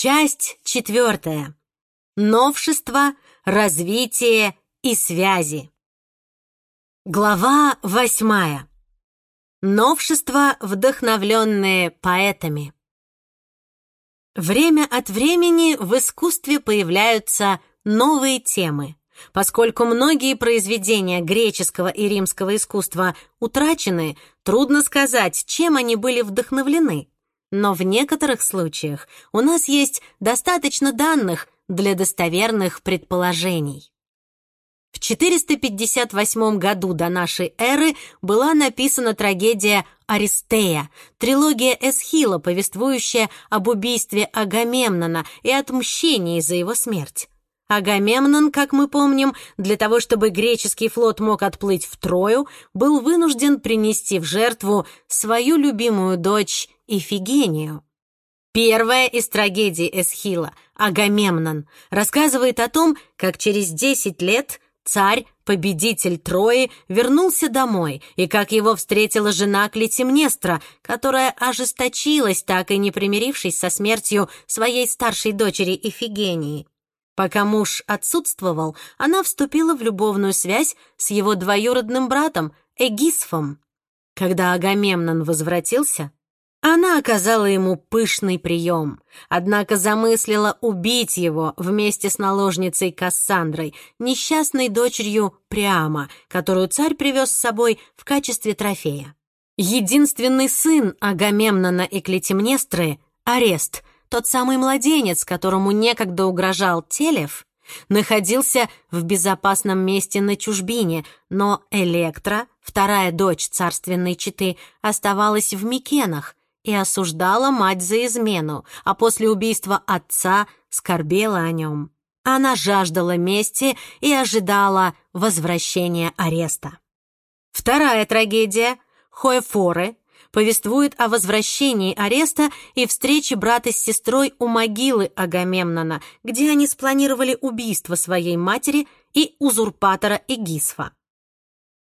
Часть четвертая. Новшество, развитие и связи. Глава восьмая. Новшества, вдохновленные поэтами. Время от времени в искусстве появляются новые темы. Поскольку многие произведения греческого и римского искусства утрачены, трудно сказать, чем они были вдохновлены. Но в некоторых случаях у нас есть достаточно данных для достоверных предположений. В 458 году до нашей эры была написана трагедия «Аристея», трилогия Эсхила, повествующая об убийстве Агамемнона и отмщении за его смерть. Агамемнон, как мы помним, для того, чтобы греческий флот мог отплыть в Трою, был вынужден принести в жертву свою любимую дочь Ифигению. Первая из трагедий Эсхила, Агамемнон, рассказывает о том, как через 10 лет царь, победитель Трои, вернулся домой, и как его встретила жена Клетимнестра, которая ожесточилась, так и не примирившись со смертью своей старшей дочери Ифигении. Пока муж отсутствовал, она вступила в любовную связь с его двоюродным братом Эгисфом. Когда Агамемнон возвратился, она оказала ему пышный прием, однако замыслила убить его вместе с наложницей Кассандрой, несчастной дочерью Приама, которую царь привез с собой в качестве трофея. Единственный сын Агамемнона и Клетимнестры, Арест, тот самый младенец, которому некогда угрожал Телев, находился в безопасном месте на чужбине, но Электра, вторая дочь царственной четы, оставалась в Микенах и осуждала мать за измену, а после убийства отца скорбела о нем. Она жаждала мести и ожидала возвращения ареста. Вторая трагедия — Хоефоры — повествует о возвращении ареста и встрече брата с сестрой у могилы Агамемнона, где они спланировали убийство своей матери и узурпатора Эгисфа.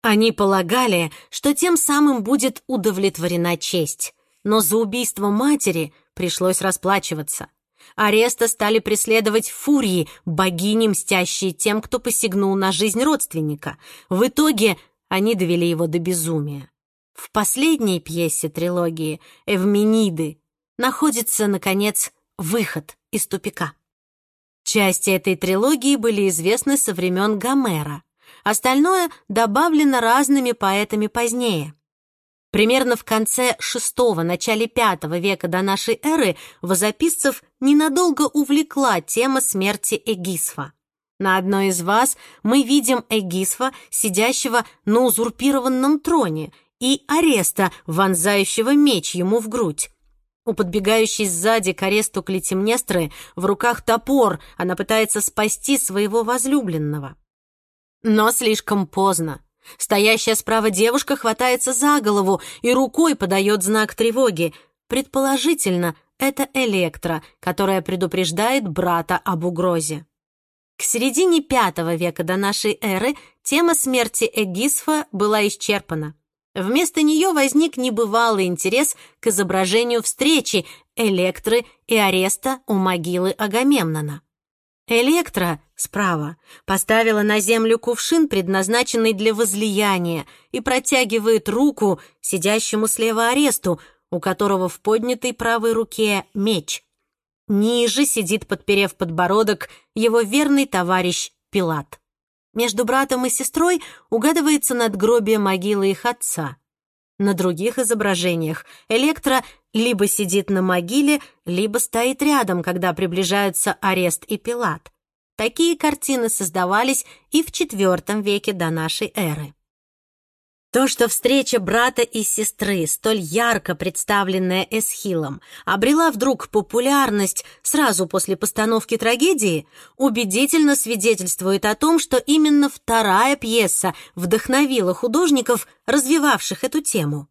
Они полагали, что тем самым будет удовлетворена честь, но за убийство матери пришлось расплачиваться. Ареста стали преследовать фурии, богини, мстящие тем, кто посягнул на жизнь родственника. В итоге они довели его до безумия. В последней пьесе трилогии «Эвмениды» находится, наконец, выход из тупика. Части этой трилогии были известны со времен Гомера. Остальное добавлено разными поэтами позднее. Примерно в конце VI – начале V века до нашей эры возописцев ненадолго увлекла тема смерти Эгисфа. На одной из вас мы видим Эгисфа, сидящего на узурпированном троне, и ареста, вонзающего меч ему в грудь. У подбегающей сзади к аресту Клетимнестры в руках топор, она пытается спасти своего возлюбленного. Но слишком поздно. Стоящая справа девушка хватается за голову и рукой подает знак тревоги. Предположительно, это Электра, которая предупреждает брата об угрозе. К середине V века до нашей эры тема смерти Эгисфа была исчерпана. Вместо нее возник небывалый интерес к изображению встречи Электры и ареста у могилы Агамемнона. Электра, справа, поставила на землю кувшин, предназначенный для возлияния, и протягивает руку сидящему слева аресту, у которого в поднятой правой руке меч. Ниже сидит, подперев подбородок, его верный товарищ Пилат. Между братом и сестрой угадывается надгробие могилы их отца. На других изображениях Электра либо сидит на могиле, либо стоит рядом, когда приближаются Арест и Пилат. Такие картины создавались и в IV веке до нашей эры. То, что встреча брата и сестры, столь ярко представленная Эсхилом, обрела вдруг популярность сразу после постановки трагедии, убедительно свидетельствует о том, что именно вторая пьеса вдохновила художников, развивавших эту тему.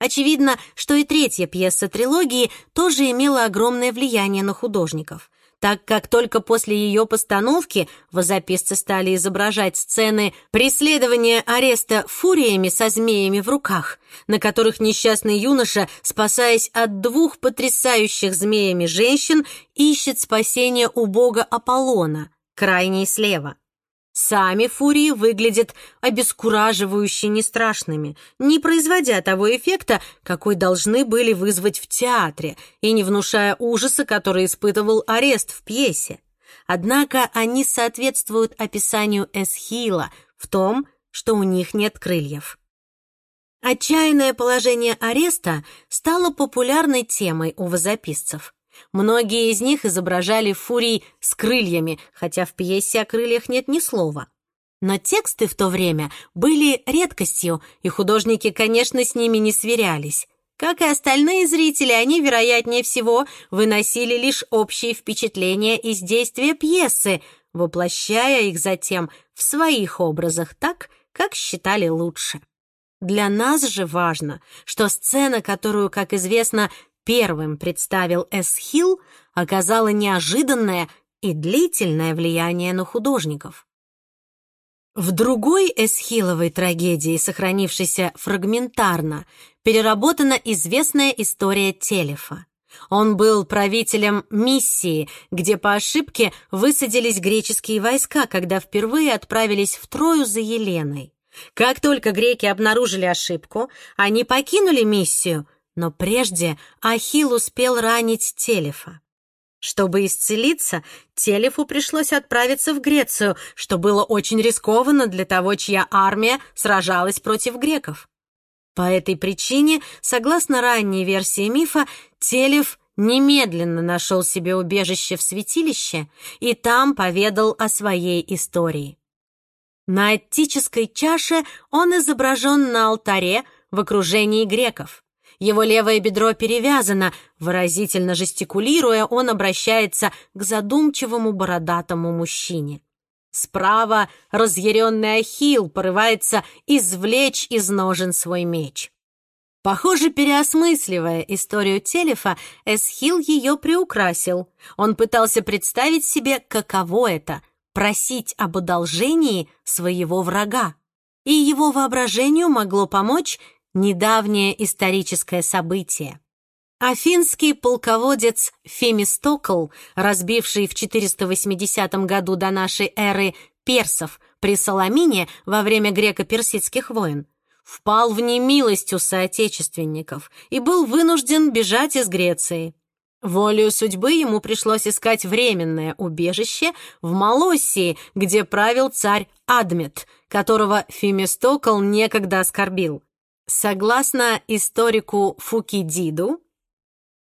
Очевидно, что и третья пьеса трилогии тоже имела огромное влияние на художников так как только после ее постановки возописцы стали изображать сцены преследования ареста фуриями со змеями в руках, на которых несчастный юноша, спасаясь от двух потрясающих змеями женщин, ищет спасения у бога Аполлона, крайней слева. Сами фурии выглядят обескураживающе нестрашными, не производя того эффекта, какой должны были вызвать в театре, и не внушая ужаса, который испытывал арест в пьесе. Однако они соответствуют описанию Эсхила в том, что у них нет крыльев. Отчаянное положение ареста стало популярной темой у возописцев. Многие из них изображали фурий с крыльями, хотя в пьесе о крыльях нет ни слова. Но тексты в то время были редкостью, и художники, конечно, с ними не сверялись. Как и остальные зрители, они, вероятнее всего, выносили лишь общие впечатления из действия пьесы, воплощая их затем в своих образах так, как считали лучше. Для нас же важно, что сцена, которую, как известно, первым представил Эсхил, оказало неожиданное и длительное влияние на художников. В другой эсхиловой трагедии, сохранившейся фрагментарно, переработана известная история Телефа. Он был правителем миссии, где по ошибке высадились греческие войска, когда впервые отправились в Трою за Еленой. Как только греки обнаружили ошибку, они покинули миссию, но прежде Ахилл успел ранить Телефа. Чтобы исцелиться, Телефу пришлось отправиться в Грецию, что было очень рискованно для того, чья армия сражалась против греков. По этой причине, согласно ранней версии мифа, Телеф немедленно нашел себе убежище в святилище и там поведал о своей истории. На аттической чаше он изображен на алтаре в окружении греков. Его левое бедро перевязано, выразительно жестикулируя, он обращается к задумчивому бородатому мужчине. Справа разъяренный Ахилл порывается извлечь из ножен свой меч. Похоже, переосмысливая историю Телефа, Эсхил ее приукрасил. Он пытался представить себе, каково это — просить об одолжении своего врага. И его воображению могло помочь недавнее историческое событие. Афинский полководец Фемистокл, разбивший в 480 году до нашей эры персов при Соломине во время греко-персидских войн, впал в немилость у соотечественников и был вынужден бежать из Греции. Волею судьбы ему пришлось искать временное убежище в Малоссии, где правил царь Адмет, которого Фемистокл некогда оскорбил. Согласно историку Фукидиду,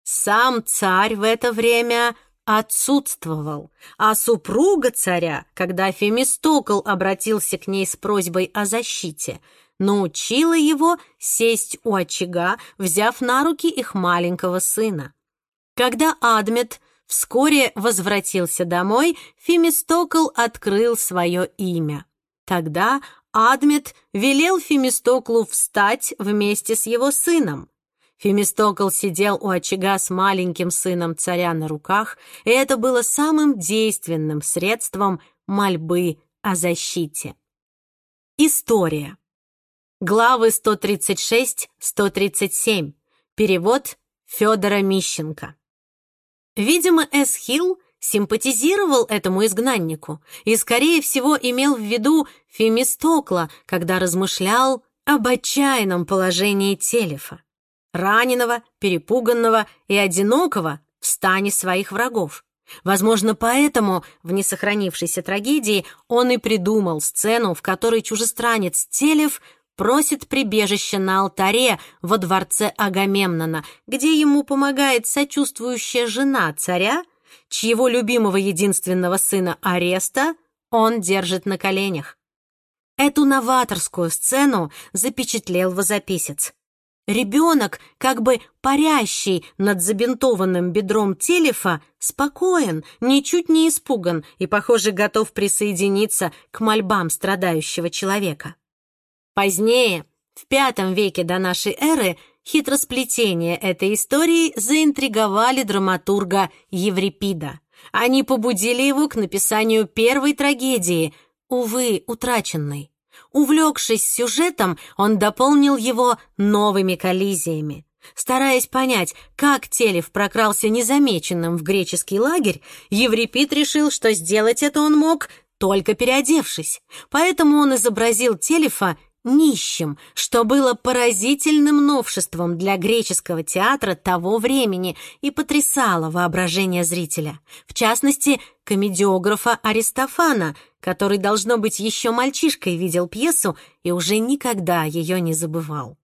сам царь в это время отсутствовал, а супруга царя, когда Фемистокл обратился к ней с просьбой о защите, научила его сесть у очага, взяв на руки их маленького сына. Когда Адмет вскоре возвратился домой, Фемистокл открыл свое имя. Тогда Адмет велел Фемистоклу встать вместе с его сыном. Фемистокл сидел у очага с маленьким сыном царя на руках, и это было самым действенным средством мольбы о защите. История. Главы 136-137. Перевод Федора Мищенко. Видимо, Эсхил симпатизировал этому изгнаннику и, скорее всего, имел в виду Фемистокла, когда размышлял об отчаянном положении Телефа, раненого, перепуганного и одинокого в стане своих врагов. Возможно, поэтому в несохранившейся трагедии он и придумал сцену, в которой чужестранец Телев просит прибежище на алтаре во дворце Агамемнона, где ему помогает сочувствующая жена царя, чьего любимого единственного сына Ареста он держит на коленях. Эту новаторскую сцену запечатлел возописец. Ребенок, как бы парящий над забинтованным бедром Телефа, спокоен, ничуть не испуган и, похоже, готов присоединиться к мольбам страдающего человека. Позднее, в V веке до нашей эры, Хитросплетения этой истории заинтриговали драматурга Еврипида. Они побудили его к написанию первой трагедии, увы, утраченной. Увлекшись сюжетом, он дополнил его новыми коллизиями. Стараясь понять, как Телев прокрался незамеченным в греческий лагерь, Еврипид решил, что сделать это он мог, только переодевшись. Поэтому он изобразил Телефа нищим, что было поразительным новшеством для греческого театра того времени и потрясало воображение зрителя. В частности, комедиографа Аристофана, который, должно быть, еще мальчишкой видел пьесу и уже никогда ее не забывал.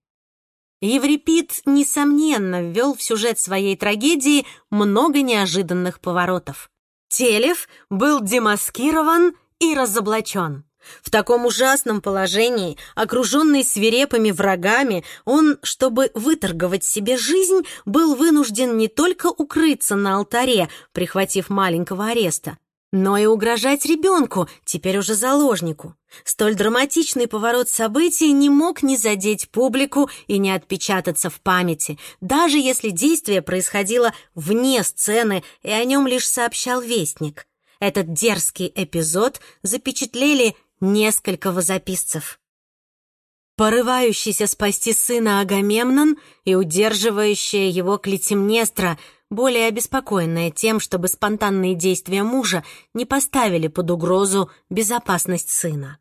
Еврипид, несомненно, ввел в сюжет своей трагедии много неожиданных поворотов. Телев был демаскирован и разоблачен. В таком ужасном положении, окруженный свирепыми врагами, он, чтобы выторговать себе жизнь, был вынужден не только укрыться на алтаре, прихватив маленького ареста, но и угрожать ребенку, теперь уже заложнику. Столь драматичный поворот событий не мог не задеть публику и не отпечататься в памяти, даже если действие происходило вне сцены и о нем лишь сообщал вестник. Этот дерзкий эпизод запечатлели несколько возописцев. Порывающийся спасти сына Агамемнон и удерживающая его Клетимнестра — более обеспокоенная тем, чтобы спонтанные действия мужа не поставили под угрозу безопасность сына.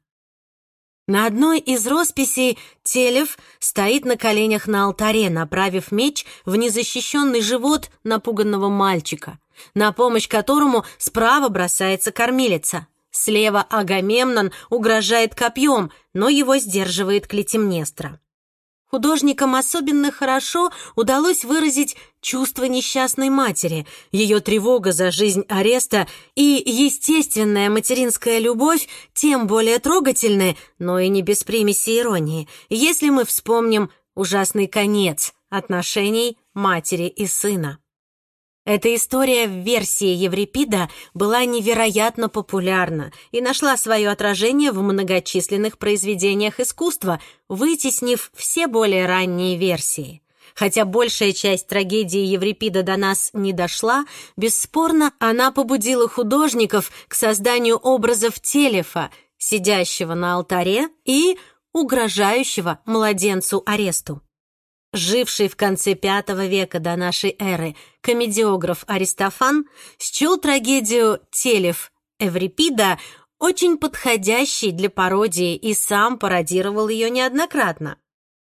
На одной из росписей Телев стоит на коленях на алтаре, направив меч в незащищенный живот напуганного мальчика, на помощь которому справа бросается кормилица. Слева Агамемнон угрожает копьем, но его сдерживает Клетимнестра. Художникам особенно хорошо удалось выразить чувство несчастной матери, ее тревога за жизнь ареста и естественная материнская любовь тем более трогательны, но и не без примеси иронии, если мы вспомним ужасный конец отношений матери и сына. Эта история в версии Еврипида была невероятно популярна и нашла свое отражение в многочисленных произведениях искусства, вытеснив все более ранние версии. Хотя большая часть трагедии Еврипида до нас не дошла, бесспорно, она побудила художников к созданию образов Телефа, сидящего на алтаре и угрожающего младенцу аресту. Живший в конце V века до нашей эры комедиограф Аристофан счел трагедию «Телев» Эврипида очень подходящей для пародии и сам пародировал ее неоднократно.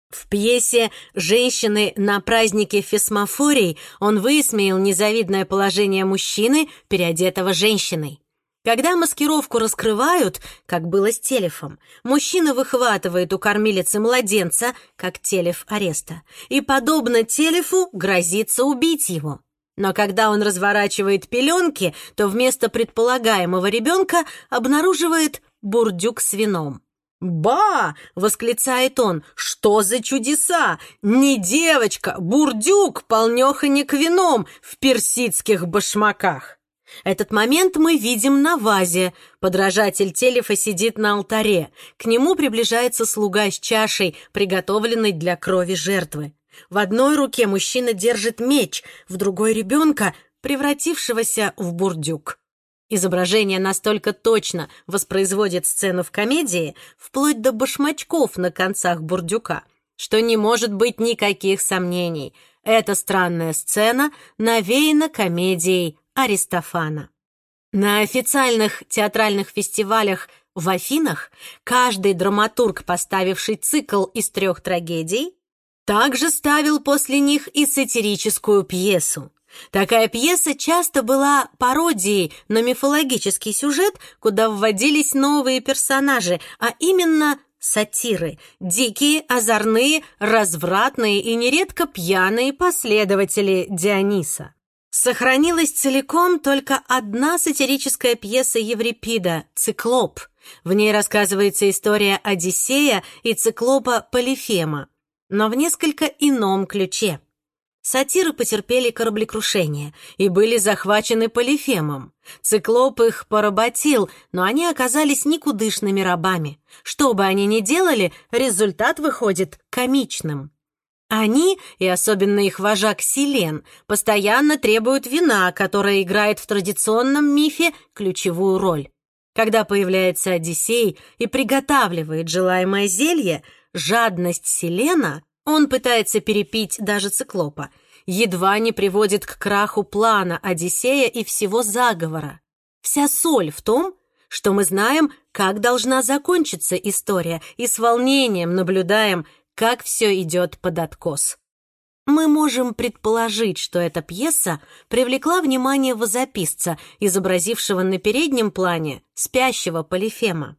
В пьесе «Женщины на празднике Фесмофорий» он высмеял незавидное положение мужчины, переодетого женщиной. Когда маскировку раскрывают, как было с Телефом, мужчина выхватывает у кормилицы младенца, как Телеф ареста, и, подобно Телефу, грозится убить его. Но когда он разворачивает пеленки, то вместо предполагаемого ребенка обнаруживает бурдюк с вином. «Ба!» — восклицает он. «Что за чудеса! Не девочка, бурдюк, полнёхонек вином в персидских башмаках!» Этот момент мы видим на вазе. Подражатель Телефа сидит на алтаре. К нему приближается слуга с чашей, приготовленной для крови жертвы. В одной руке мужчина держит меч, в другой — ребенка, превратившегося в бурдюк. Изображение настолько точно воспроизводит сцену в комедии, вплоть до башмачков на концах бурдюка, что не может быть никаких сомнений. Эта странная сцена навеяна комедией Аристофана. На официальных театральных фестивалях в Афинах каждый драматург, поставивший цикл из трех трагедий, также ставил после них и сатирическую пьесу. Такая пьеса часто была пародией на мифологический сюжет, куда вводились новые персонажи, а именно сатиры, дикие, озорные, развратные и нередко пьяные последователи Диониса. Сохранилась целиком только одна сатирическая пьеса Еврипида «Циклоп». В ней рассказывается история Одиссея и циклопа Полифема, но в несколько ином ключе. Сатиры потерпели кораблекрушение и были захвачены Полифемом. Циклоп их поработил, но они оказались никудышными рабами. Что бы они ни делали, результат выходит комичным. Они, и особенно их вожак Селен, постоянно требуют вина, которое играет в традиционном мифе ключевую роль. Когда появляется Одиссей и приготавливает желаемое зелье, жадность Селена, он пытается перепить даже циклопа, едва не приводит к краху плана Одиссея и всего заговора. Вся соль в том, что мы знаем, как должна закончиться история, и с волнением наблюдаем, как все идет под откос. Мы можем предположить, что эта пьеса привлекла внимание возописца, изобразившего на переднем плане спящего Полифема.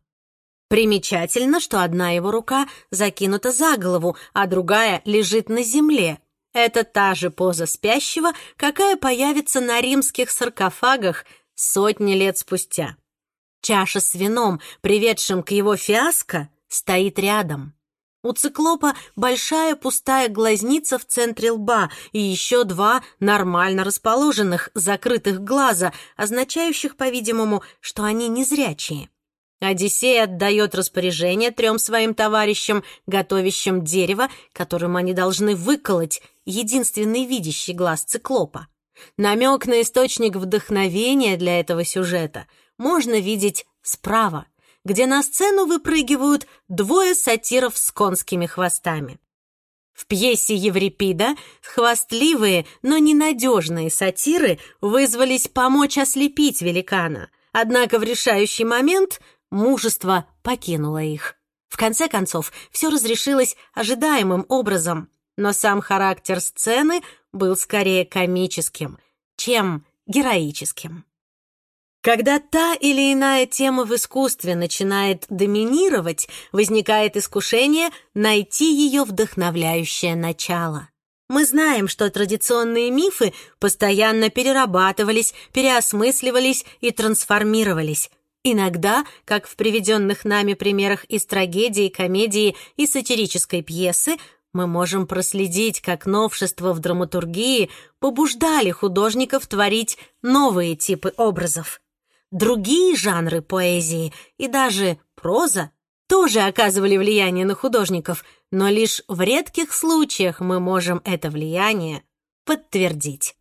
Примечательно, что одна его рука закинута за голову, а другая лежит на земле. Это та же поза спящего, какая появится на римских саркофагах сотни лет спустя. Чаша с вином, приведшим к его фиаско, стоит рядом. У циклопа большая пустая глазница в центре лба и еще два нормально расположенных закрытых глаза, означающих, по-видимому, что они незрячие. Одиссей отдает распоряжение трем своим товарищам, готовящим дерево, которым они должны выколоть единственный видящий глаз циклопа. Намек на источник вдохновения для этого сюжета можно видеть справа где на сцену выпрыгивают двое сатиров с конскими хвостами. В пьесе Еврипида хвастливые, но ненадежные сатиры вызвались помочь ослепить великана, однако в решающий момент мужество покинуло их. В конце концов, все разрешилось ожидаемым образом, но сам характер сцены был скорее комическим, чем героическим. Когда та или иная тема в искусстве начинает доминировать, возникает искушение найти ее вдохновляющее начало. Мы знаем, что традиционные мифы постоянно перерабатывались, переосмысливались и трансформировались. Иногда, как в приведенных нами примерах из трагедии, комедии и сатирической пьесы, мы можем проследить, как новшества в драматургии побуждали художников творить новые типы образов. Другие жанры поэзии и даже проза тоже оказывали влияние на художников, но лишь в редких случаях мы можем это влияние подтвердить.